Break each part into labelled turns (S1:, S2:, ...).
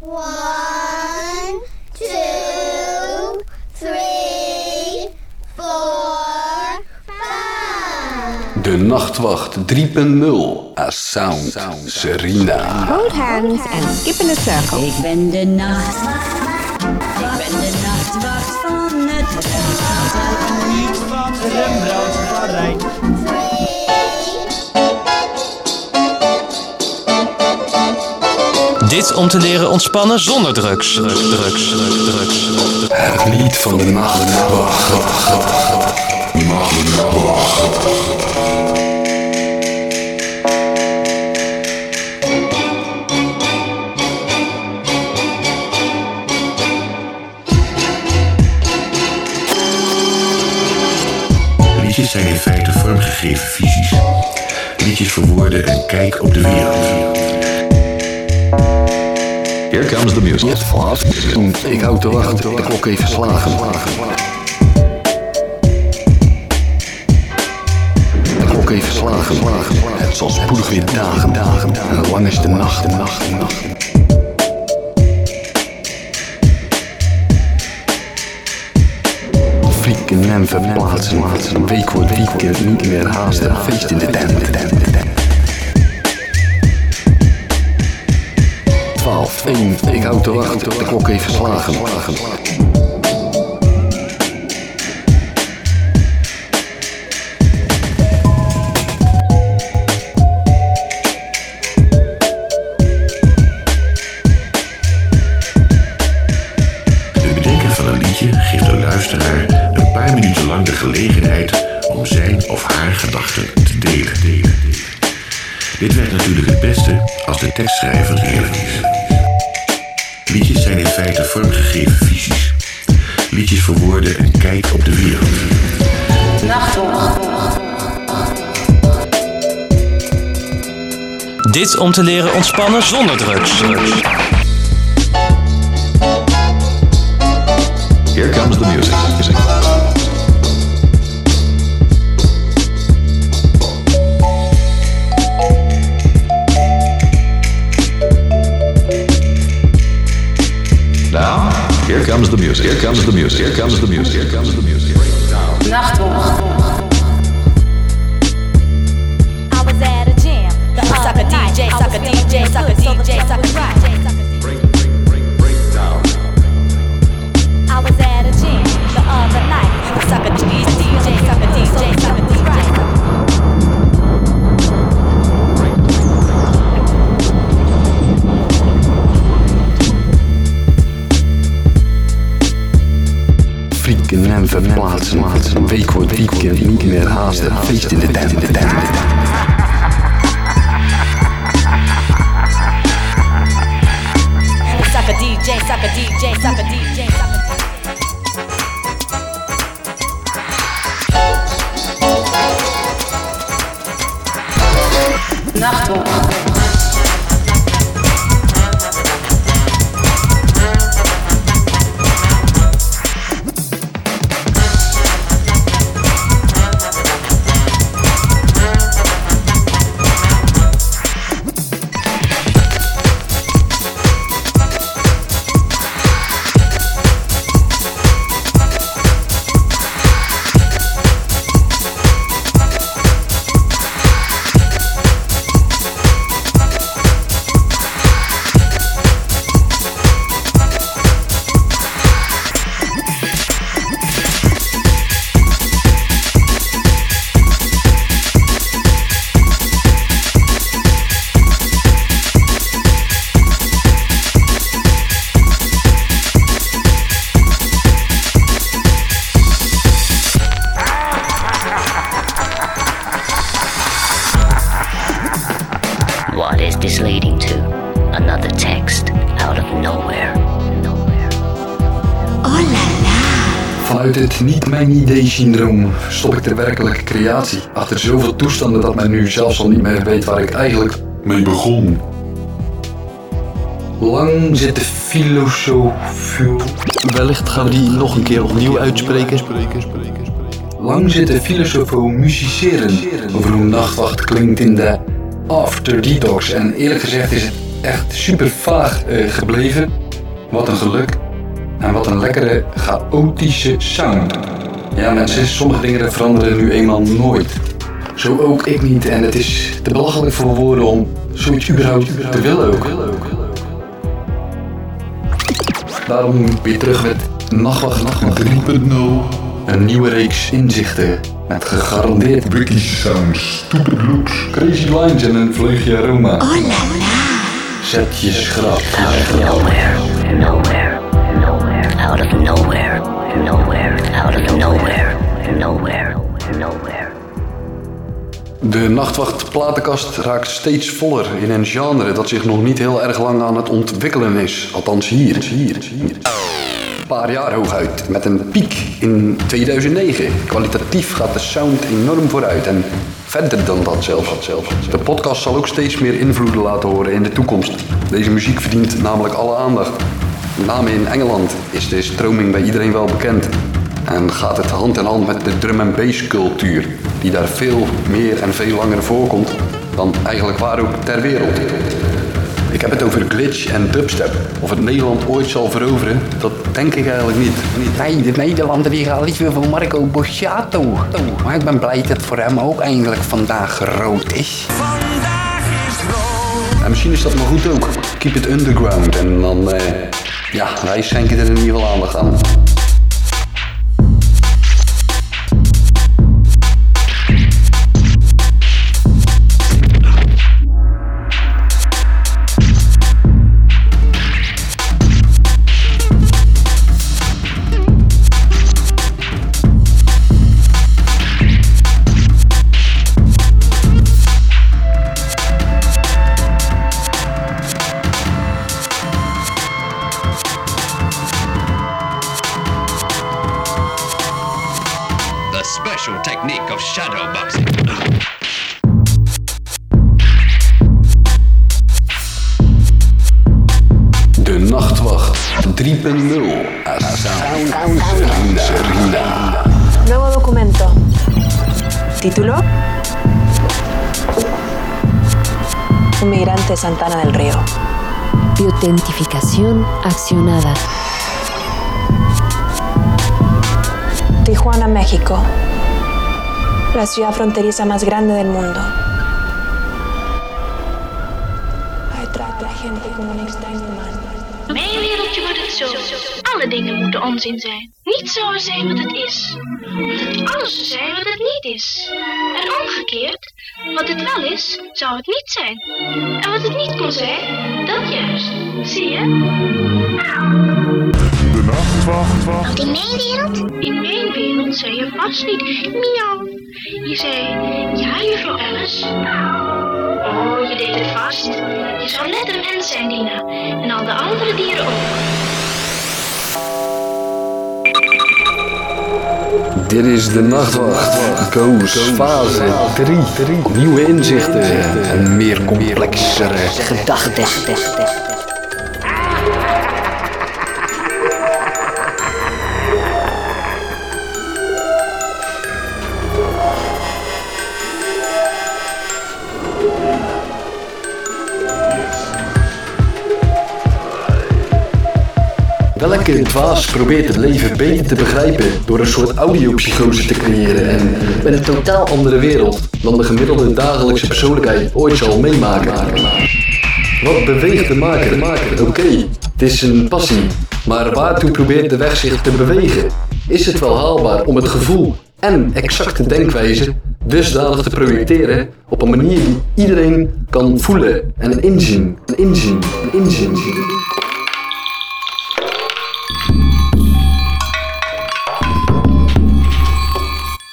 S1: One, two, three, four, five.
S2: De Nachtwacht 3.0. A Sound Serena.
S3: Hold hands and skip in a circle.
S4: Ik ben de nachtwacht. Ik ben de nachtwacht van het
S5: Niet van Rembrandt van Rijn.
S6: Om te leren ontspannen zonder drugs. Drugs, drugs, drugs, drugs.
S2: Het lied van de Nachtwacht.
S7: Liedjes zijn in feite vormgegeven visies. Liedjes verwoorden een kijk op de wereld.
S2: Here comes the music. Ik hou te wachten. De klok even slagen. De klok even slagen. Het zal spoedig weer dagen, dagen. En lang is de nacht, de nacht, de nacht. Frieken en verplaatsen. Week wordt weekend niet meer haasten. Feest in de tent. de tent, de tent. 12, 1, ik hou te wachten. De klok even slagen.
S7: De bedenker van een liedje geeft de luisteraar een paar minuten lang de gelegenheid om zijn of haar gedachten te delen. Dit werkt natuurlijk het beste als de tekstschrijver eerlijk is. Zijn in feite vormgegeven visies. Liedjes verwoorden een kijk op de wereld.
S6: Dit om te leren ontspannen zonder drugs. drugs.
S2: Here comes the music. Comes the music. Here comes the music. Here comes the music. Here comes the music.
S8: I was at a jam. The sucker DJ, sucker DJ, sucker DJ, sucker rock. I
S2: verplaatsen. Een week wordt weekend niet meer haasten. Feest in syndroom stop ik de werkelijke creatie achter zoveel toestanden dat men nu zelfs al niet meer weet waar ik eigenlijk mee begon. Lang zit de filosofie.
S9: Wellicht gaan we die nog een keer opnieuw uitspreken.
S2: Lang zit de filosofo musiceren over hoe nachtwacht klinkt in de after detox. En eerlijk gezegd is het echt super vaag eh, gebleven. Wat een geluk. En wat een lekkere chaotische sound. Ja mensen, sommige dingen veranderen nu eenmaal nooit. Zo ook ik niet en het is te belachelijk voor woorden om zoiets überhaupt te willen ook. Daarom weer terug met Nachtwacht 3.0. Een nieuwe reeks inzichten met gegarandeerd
S9: Wiki Sounds, Stupid Looks,
S2: crazy lines en een vleugje aroma.
S1: Oh la la.
S2: Zet je schrap.
S10: Nowhere, nowhere, nowhere,
S2: De Nachtwacht platenkast raakt steeds voller in een genre dat zich nog niet heel erg lang aan het ontwikkelen is. Althans hier, hier, hier. Een paar jaar hooguit, met een piek in 2009. Kwalitatief gaat de sound enorm vooruit en verder dan dat zelfs. De podcast zal ook steeds meer invloeden laten horen in de toekomst. Deze muziek verdient namelijk alle aandacht. Met name in Engeland is de stroming bij iedereen wel bekend. En gaat het hand in hand met de drum and bass cultuur, die daar veel meer en veel langer voorkomt dan eigenlijk waar ook ter wereld. Ik heb het over glitch en dubstep. Of het Nederland ooit zal veroveren, dat denk ik eigenlijk niet.
S11: Nee, de Nederlander die gaat liever voor Marco Borsato. Maar ik ben blij dat voor hem ook eindelijk vandaag rood is.
S2: En misschien is dat maar goed ook. Keep it underground en dan, eh, ja, wij schenken er in ieder geval aandacht aan.
S12: Migrante Santana del Río.
S13: Biotentificación accionada.
S12: Tijuana, México. La ciudad fronteriza más grande del mundo. Hij trakt de gente como un extraño man.
S14: Mijn wereldje wordt het zo. Alle dingen moeten onzin zijn. Niet zo zijn wat het is. Alles zijn wat het niet is. En omgekeerd, wat het wel is, zou het niet zijn. En wat het niet kon zijn, dat juist. Zie je?
S9: De Nachtwacht.
S14: Wat in mijn wereld? In mijn wereld zei je vast niet miauw. Je zei, ja juffrouw Alice. Oh, je deed het vast. Je zou net een mens zijn, Dina. En al de andere dieren ook.
S2: Dit is de Nachtwacht. Koos, fase 3. Nieuwe inzichten en meer complexere
S11: Gedachten.
S2: Welke dwaas probeert het leven beter te begrijpen door een soort audiopsychose te creëren en met een totaal andere wereld dan de gemiddelde dagelijkse persoonlijkheid ooit zal meemaken? Wat beweegt de maker? Oké, het is een passie, maar waartoe probeert de weg zich te bewegen? Is het wel haalbaar om het gevoel en exacte denkwijze dusdanig te projecteren op een manier die iedereen kan voelen en inzien, en inzien, en inzien?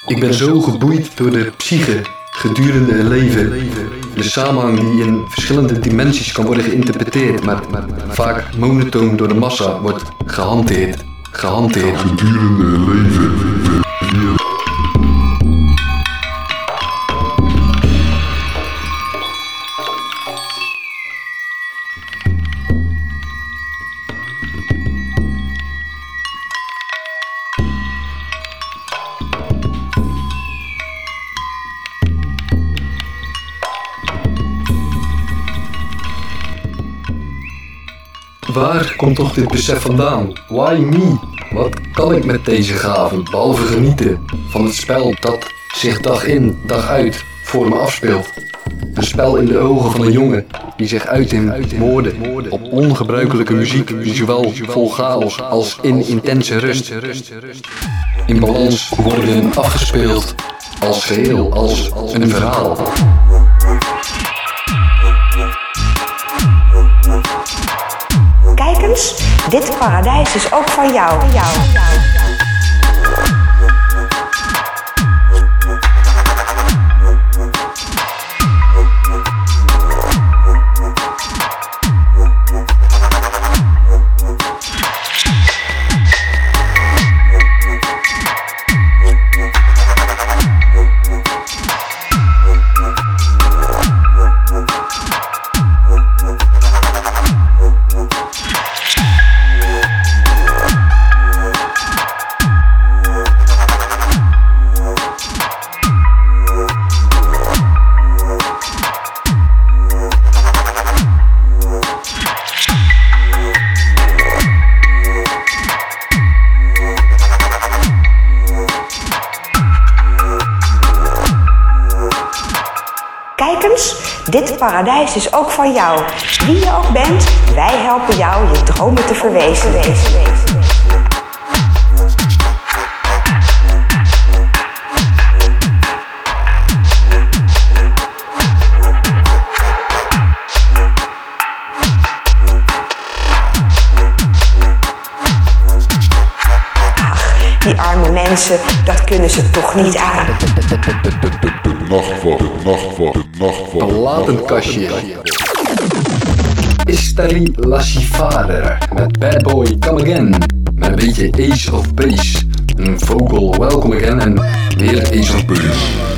S2: Ik ben zo geboeid door de psyche gedurende het leven. De samenhang die in verschillende dimensies kan worden geïnterpreteerd, maar vaak monotoon door de massa wordt gehanteerd. Gehanteerd.
S9: Gedurende het leven.
S2: Waar komt toch dit besef vandaan? Why me? Wat kan ik met deze gaven, behalve genieten van het spel dat zich dag in, dag uit voor me afspeelt? Een spel in de ogen van een jongen die zich uit in woorden op ongebruikelijke muziek zowel vol chaos als in intense rust. In balans worden afgespeeld als geheel, als een verhaal.
S3: Dit paradijs is ook van jou. Van jou. Paradijs is ook van jou. Wie je ook bent, wij helpen jou je dromen te verwezenlijken. Die arme mensen, dat kunnen ze toch niet aan.
S9: Nachtwacht, nachtwacht, nachtwacht.
S2: Verlatend kastje. Istari Lassifare met Bad Boy Come Again. Met een beetje Ace of Base. Een vocal Welcome Again en weer Ace of Base.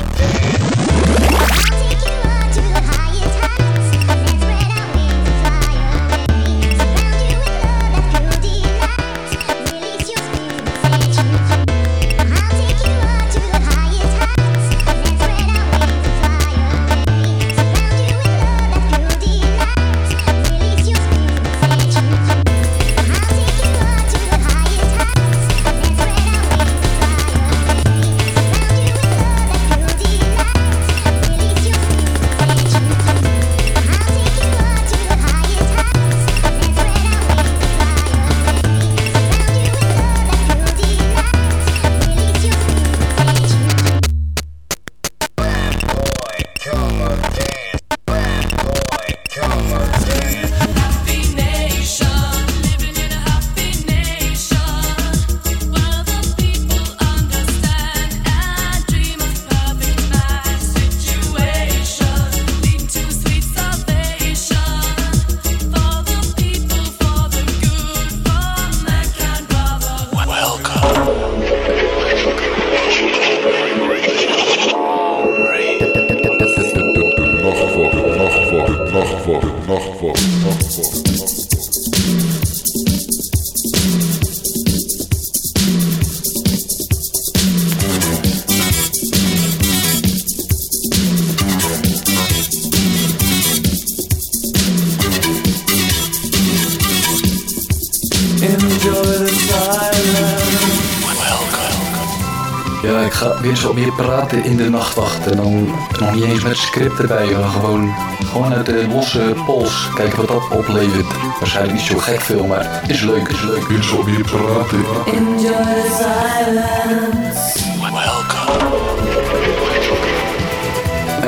S2: Ja, ik ga weer zo meer praten in de nachtwacht. En dan nog niet eens met script erbij, maar gewoon, gewoon uit de losse pols. Kijken wat dat oplevert. Waarschijnlijk niet zo gek veel, maar is leuk, is leuk.
S9: Weer zo meer praten.
S5: Enjoy the silence.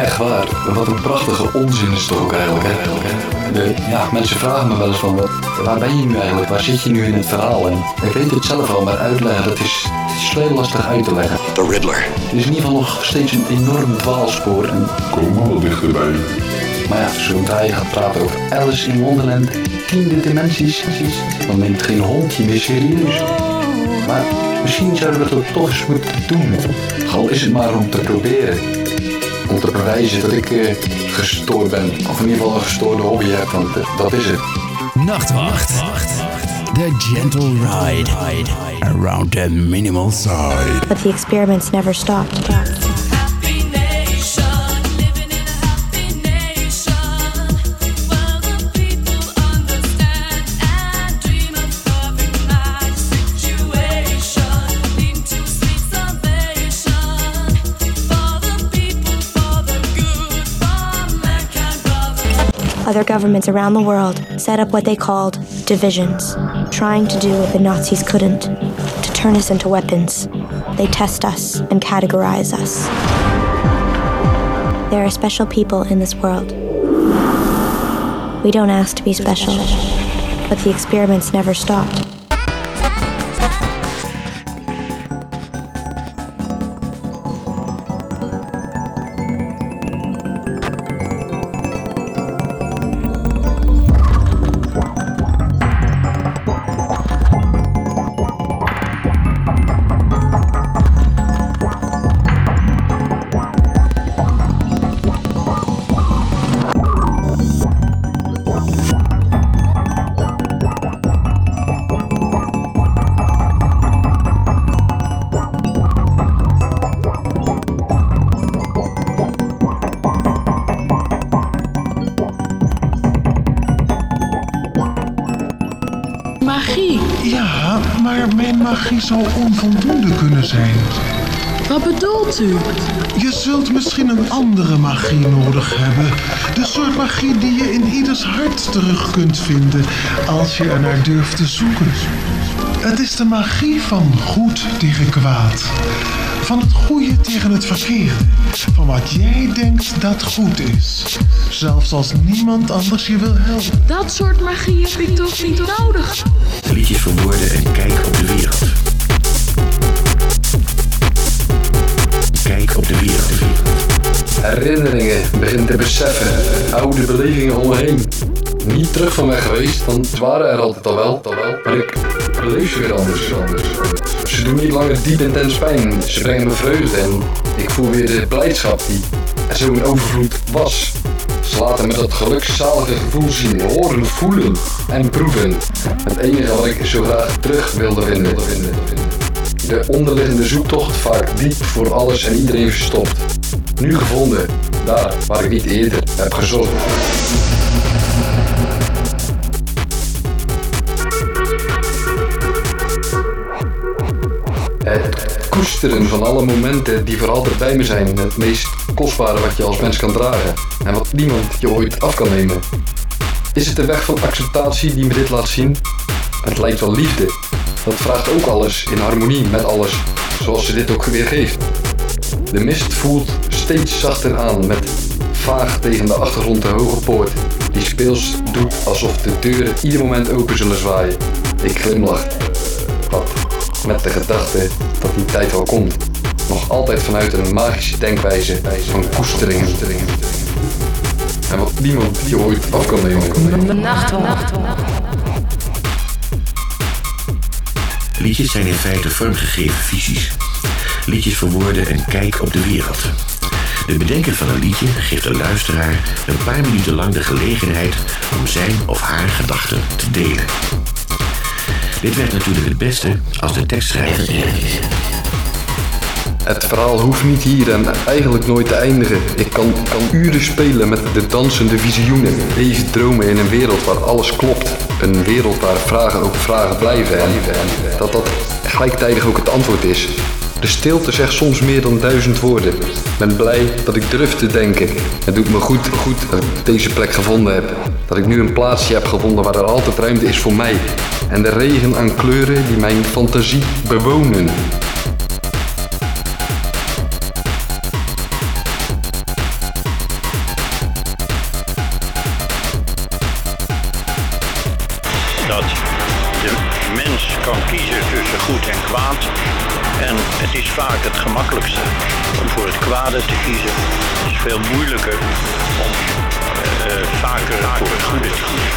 S2: Echt waar, wat een prachtige onzin is het ook eigenlijk. Hè? De, ja, mensen vragen me wel eens van, wat, waar ben je nu eigenlijk? Waar zit je nu in het verhaal? En ik weet het zelf al, maar uitleggen, dat is, het is heel lastig uit te leggen.
S15: The Riddler.
S2: Het is in ieder geval nog steeds een enorm dwaalspoor. En,
S9: Kom maar wat dichterbij.
S2: maar ja, zodra je gaat praten over Alice in Wonderland, tiende dimensies, dan neemt geen hondje meer serieus. Maar misschien zouden we dat toch eens moeten doen. Al is het maar om te proberen. Om te bewijzen dat ik eh, gestoord ben. Of in ieder geval een gestoorde hobby heb, want eh, dat is het.
S13: Nachtwacht. The gentle ride around the minimal side.
S12: But the experiments never stopped. Other governments around the world set up what they called divisions, trying to do what the Nazis couldn't to turn us into weapons. They test us and categorize us. There are special people in this world. We don't ask to be special, but the experiments never stopped.
S16: Magie zou onvoldoende kunnen zijn. Wat bedoelt u? Je zult misschien een andere magie nodig hebben. De soort magie die je in ieders hart terug kunt vinden als je er naar durft te zoeken. Het is de magie van goed tegen kwaad. Van het goede tegen het verkeerde. Van wat jij denkt dat goed is. Zelfs als niemand anders je wil helpen.
S17: Dat soort magie heb ik toch niet nodig?
S15: Liedjes verwoorden en kijk op de wereld. Kijk op de wereld.
S2: Herinneringen begin te beseffen. Oude belevingen om me heen. Niet terug van weg geweest, want ze waren er altijd al wel. al wel. Maar ik beleef ze weer anders. anders. Ze doen niet langer diep intens pijn. Ze brengen me vreugde en ik voel weer de blijdschap die er zo in overvloed was. Ze laten me dat gelukzalige gevoel zien, horen, voelen en proeven. Het enige wat ik zo graag terug wilde vinden. De onderliggende zoektocht vaak diep voor alles en iedereen verstopt. Nu gevonden, daar waar ik niet eerder heb gezocht. Het koesteren van alle momenten die voor altijd bij me zijn. Het meest kostbare wat je als mens kan dragen. En wat niemand je ooit af kan nemen. Is het de weg van acceptatie die me dit laat zien? Het lijkt wel liefde. Dat vraagt ook alles in harmonie met alles, zoals ze dit ook weer geeft. De mist voelt steeds zachter aan met vaag tegen de achtergrond de hoge poort. Die speels doet alsof de deuren ieder moment open zullen zwaaien. Ik glimlach. Met de gedachte dat die tijd wel komt. Nog altijd vanuit een magische denkwijze van koestering. En wat niemand je ooit af kan nemen.
S8: Nachtwacht.
S15: Liedjes zijn in feite vormgegeven visies. Liedjes verwoorden en kijk op de wereld. De bedenker van een liedje geeft de luisteraar een paar minuten lang de gelegenheid om zijn of haar gedachten te delen. Dit werkt natuurlijk het beste als de tekstschrijver eerlijk is.
S2: Het verhaal hoeft niet hier en eigenlijk nooit te eindigen. Ik kan, kan uren spelen met de dansende visioenen. Even dromen in een wereld waar alles klopt. Een wereld waar vragen ook vragen blijven en, en dat dat gelijktijdig ook het antwoord is. De stilte zegt soms meer dan duizend woorden. Ik ben blij dat ik durf te denken. Het doet me goed, goed dat ik deze plek gevonden heb. Dat ik nu een plaatsje heb gevonden waar er altijd ruimte is voor mij. En de regen aan kleuren die mijn fantasie bewonen.
S18: dat de mens kan kiezen tussen goed en kwaad. En het is vaak het gemakkelijkste om voor het kwade te kiezen. Het is veel moeilijker om eh, vaker voor het goede te kiezen.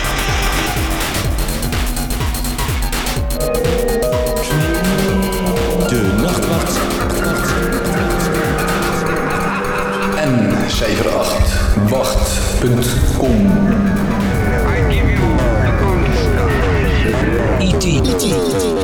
S13: De Nachtwacht.
S2: En cijfer 8. Wacht.com.
S5: E.T.
S19: Zo lekker bezig.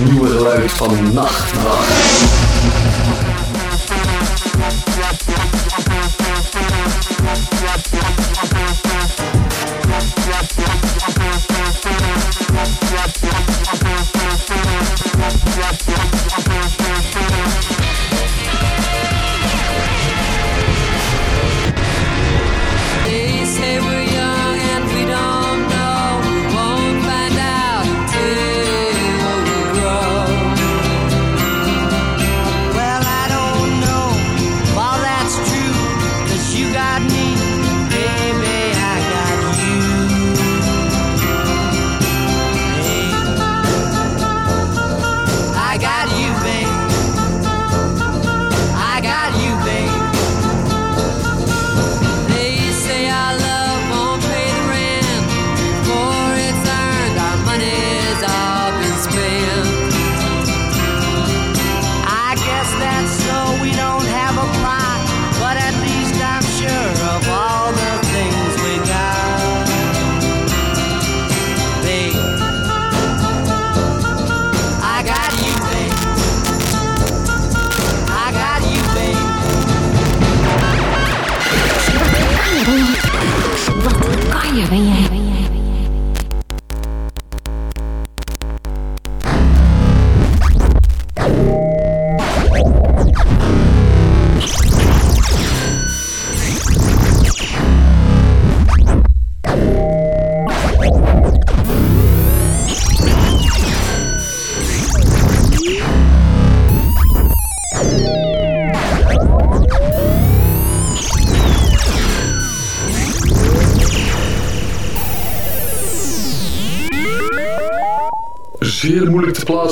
S5: nieuwe geluid van Nachtwacht.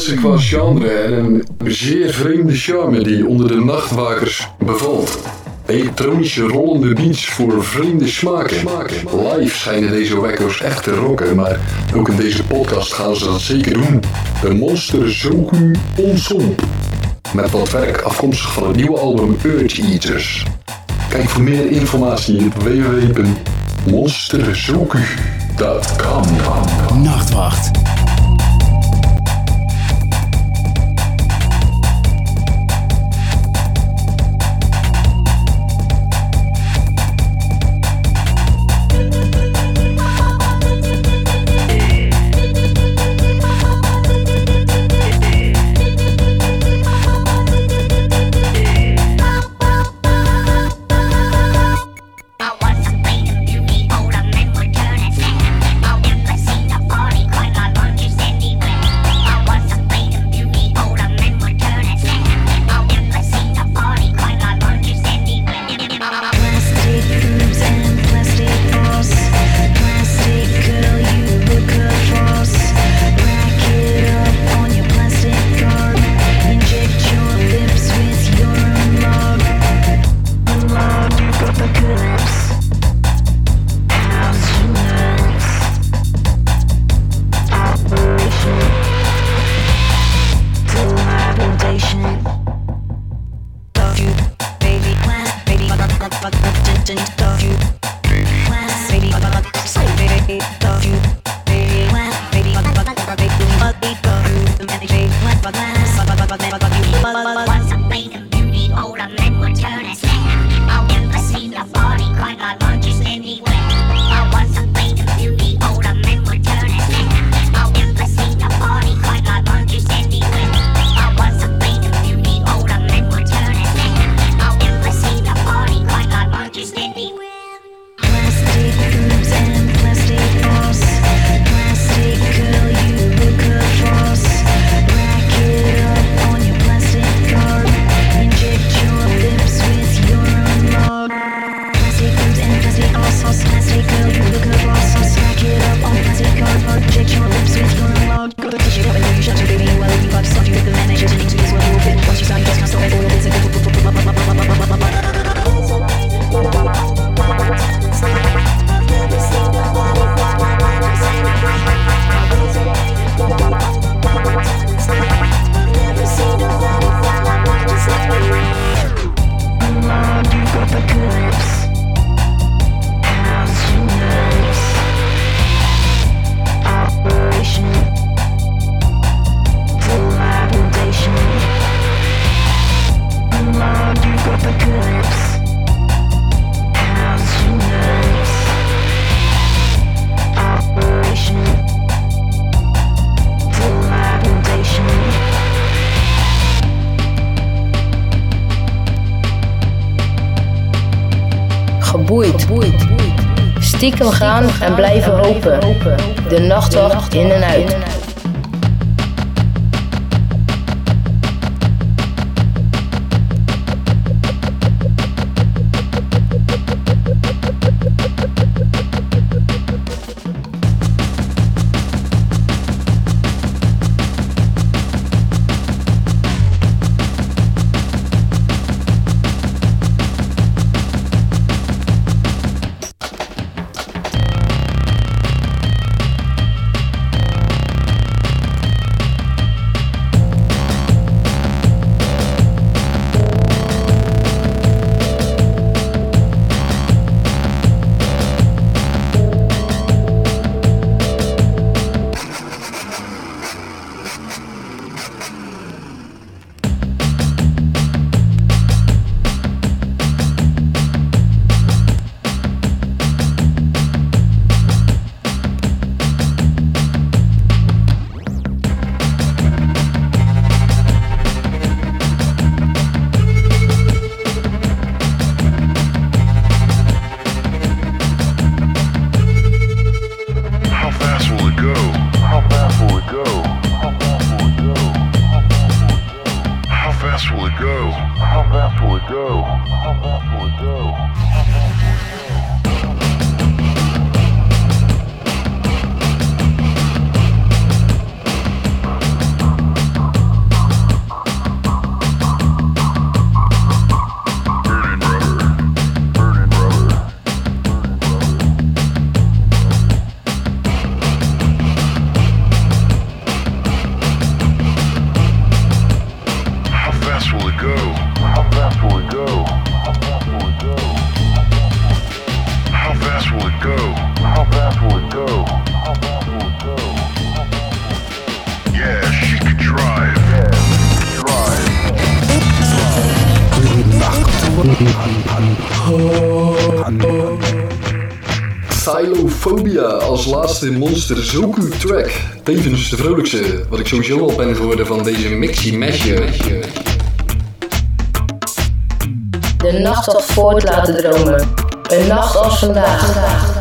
S5: Plaatsen qua genre en een zeer vreemde charme die onder de nachtwakers bevalt. Elektronische rollende beats voor vreemde smaken. Live schijnen deze wekkers echt te rocken, maar ook in deze podcast gaan ze dat zeker doen. De Monster Zoku Ensemble. Met wat werk afkomstig van het nieuwe album Urge Eaters. Kijk voor meer informatie op www.monsterzoku.com.
S20: Nachtwacht.
S21: Geboeid. Stiekem gaan en blijven hopen. De nachtwacht in en uit.
S2: Laatste Monster Zoku track. Tevens de vrolijkste, wat ik sowieso al ben geworden van deze mixie mesje.
S21: De nachtwacht voort laten dromen. Een nacht als vandaag.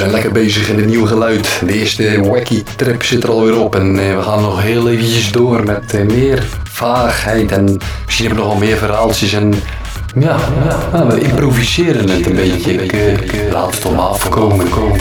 S2: Zijn lekker bezig in het nieuwe geluid. De eerste wacky trip zit er alweer op. En eh, we gaan nog heel eventjes door met eh, meer vaagheid. En misschien hebben we nog meer verhaaltjes. En ja, ja, we improviseren het een beetje. Ik, eh, ik, laat het om afkomen. Komen.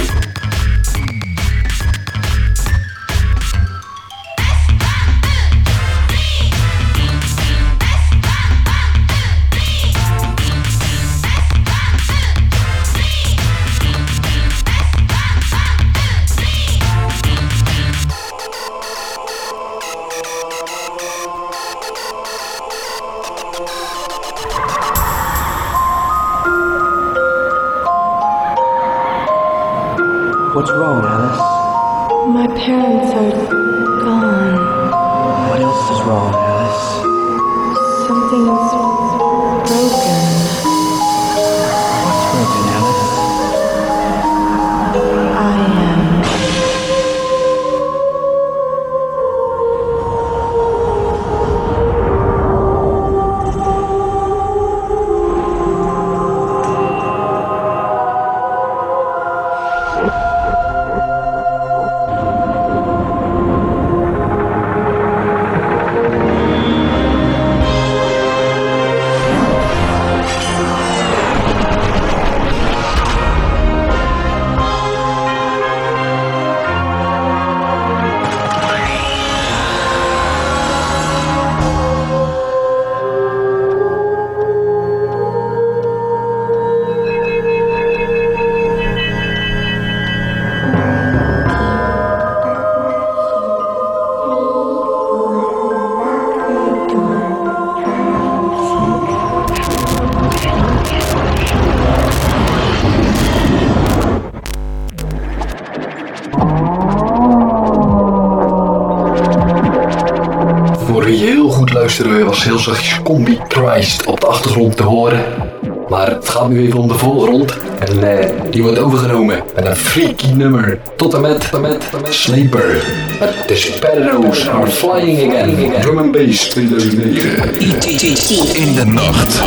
S2: Heel zachtjes Combi Christ op de achtergrond te horen. Maar het gaat nu even om de voorgrond. En eh, die wordt overgenomen met een freaky nummer. Tot en met, tot met, tot met Sleeper. The Sparrows are flying again. Drum and Bass 2009.
S13: In de nacht.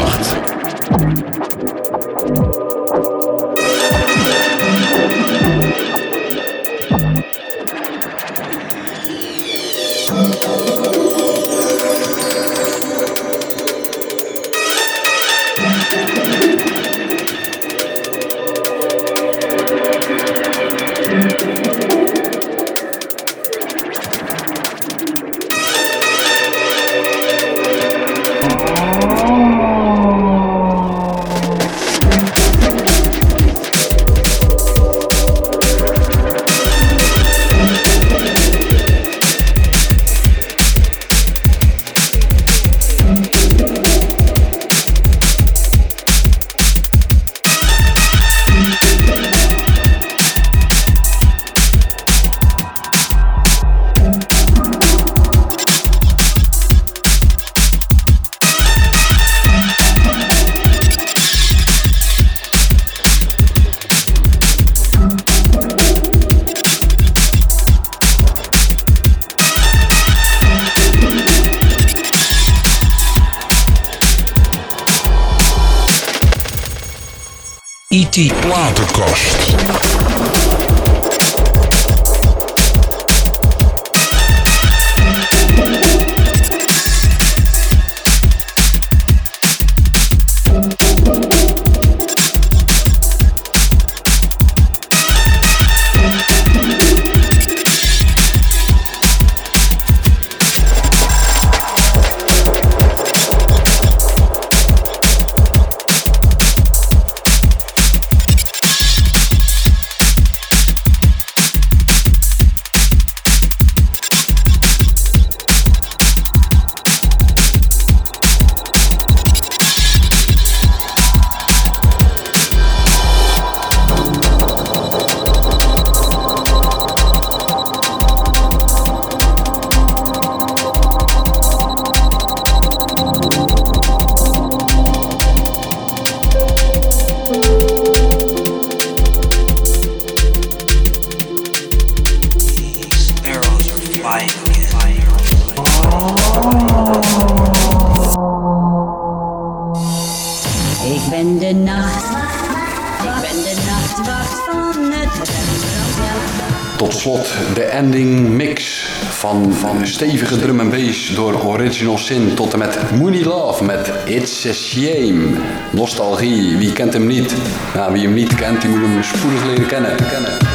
S2: Stevige drum en bass door Original Sin tot en met Mooney Love met It's a Shame. Nostalgie, wie kent hem niet? Nou, wie hem niet kent, die moet hem spoedig leren kennen.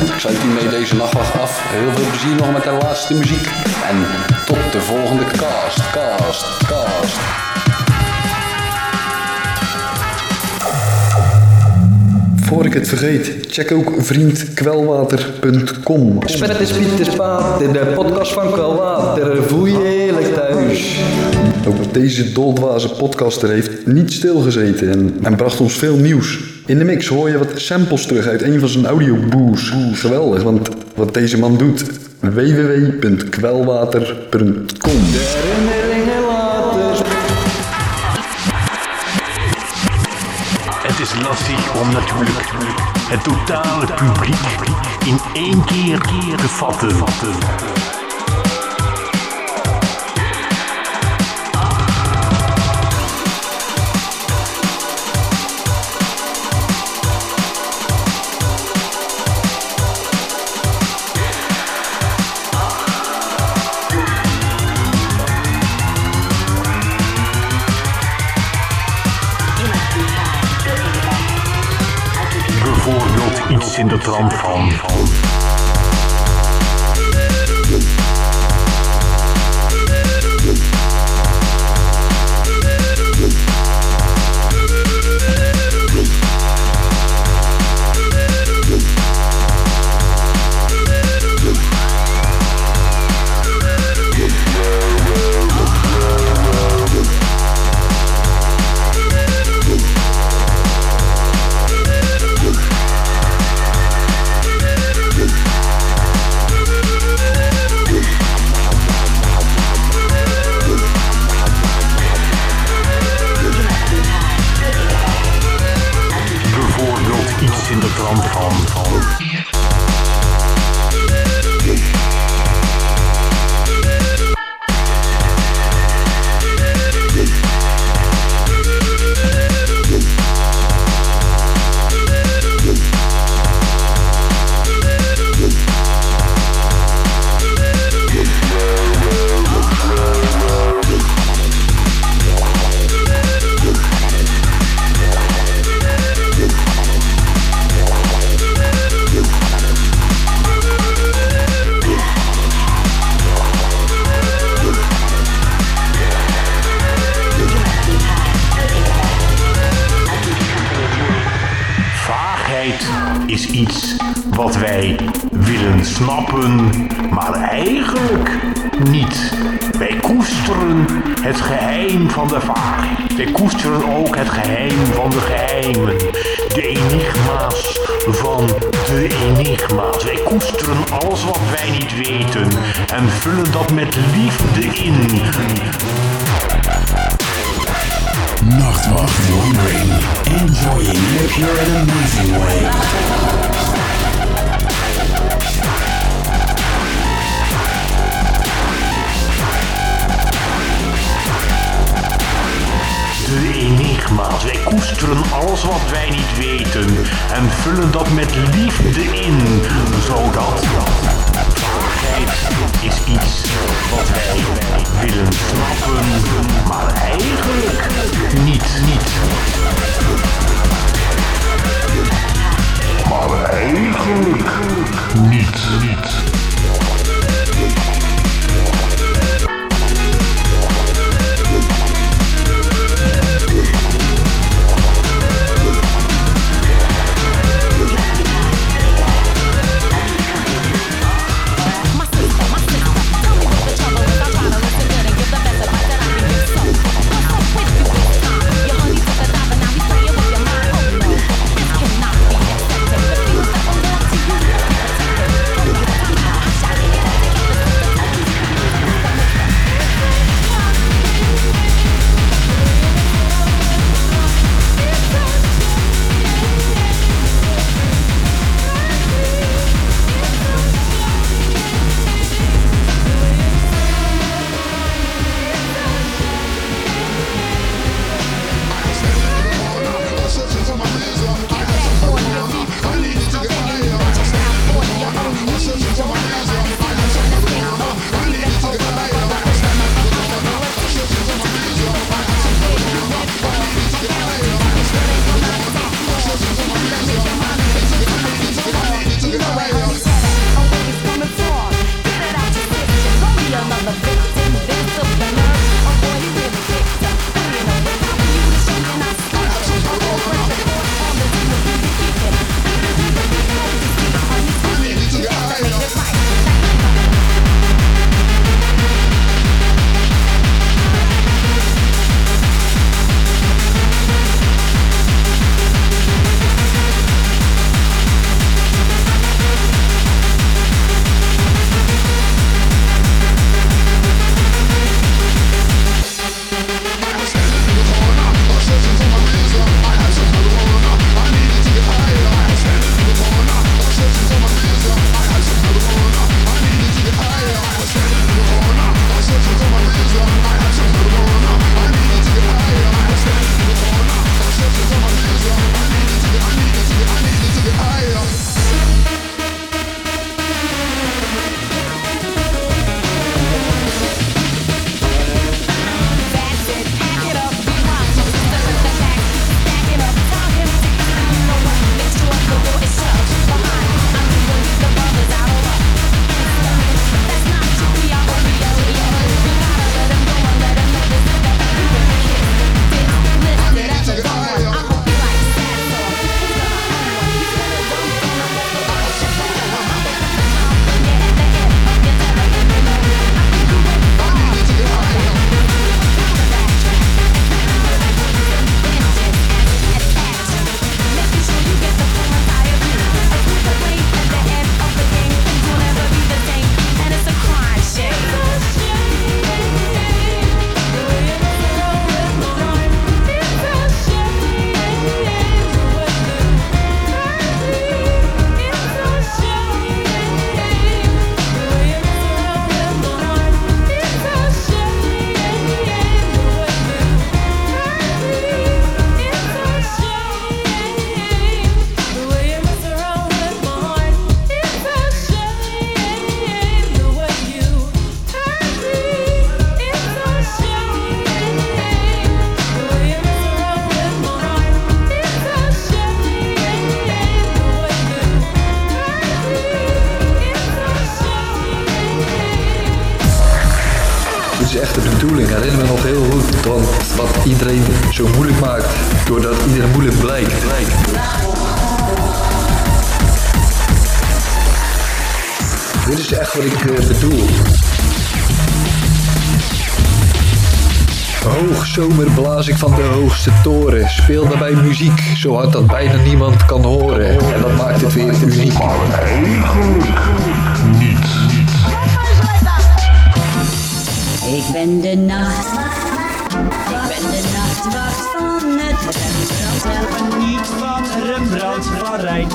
S2: Ik sluit hiermee deze nachtwacht af. Heel veel plezier nog met de laatste muziek. En tot de volgende cast, cast, cast. Voor ik het vergeet, check ook vriendkwelwater.com.
S22: Spet is Piet de Spaat in de podcast van Kwalwater. Voel je heerlijk thuis.
S2: Ook deze doldwaze podcaster heeft niet stilgezeten en, en bracht ons veel nieuws. In de mix hoor je wat samples terug uit een van zijn audioboos. Geweldig, want wat deze man doet. www.kwelwater.com
S15: lastig om natuurlijk het totale publiek in één keer te vatten. In de trant van. Is iets wat wij willen snappen, maar eigenlijk niet. Wij koesteren het geheim van de vaagheid. Wij koesteren ook het geheim van de geheimen. De enigma's van de enigma's. Wij koesteren alles wat wij niet weten en vullen dat met liefde in.
S20: Nachtwacht wandering. Enjoying the pure and amazing way.
S15: De enigma's. Wij koesteren alles wat wij niet weten en vullen dat met liefde in, zodat vaagheid is iets wat wij willen snappen, maar eigenlijk niet. niet. Maar eigenlijk niet. niet.
S2: Toren. Speel daarbij muziek, zo hard dat bijna niemand kan horen. En dat maakt het weer uniek.
S4: Ik ben de nachtwacht. Ik ben de nachtwacht van het Rembrandt.
S5: Niet van Rembrandt van Rijn.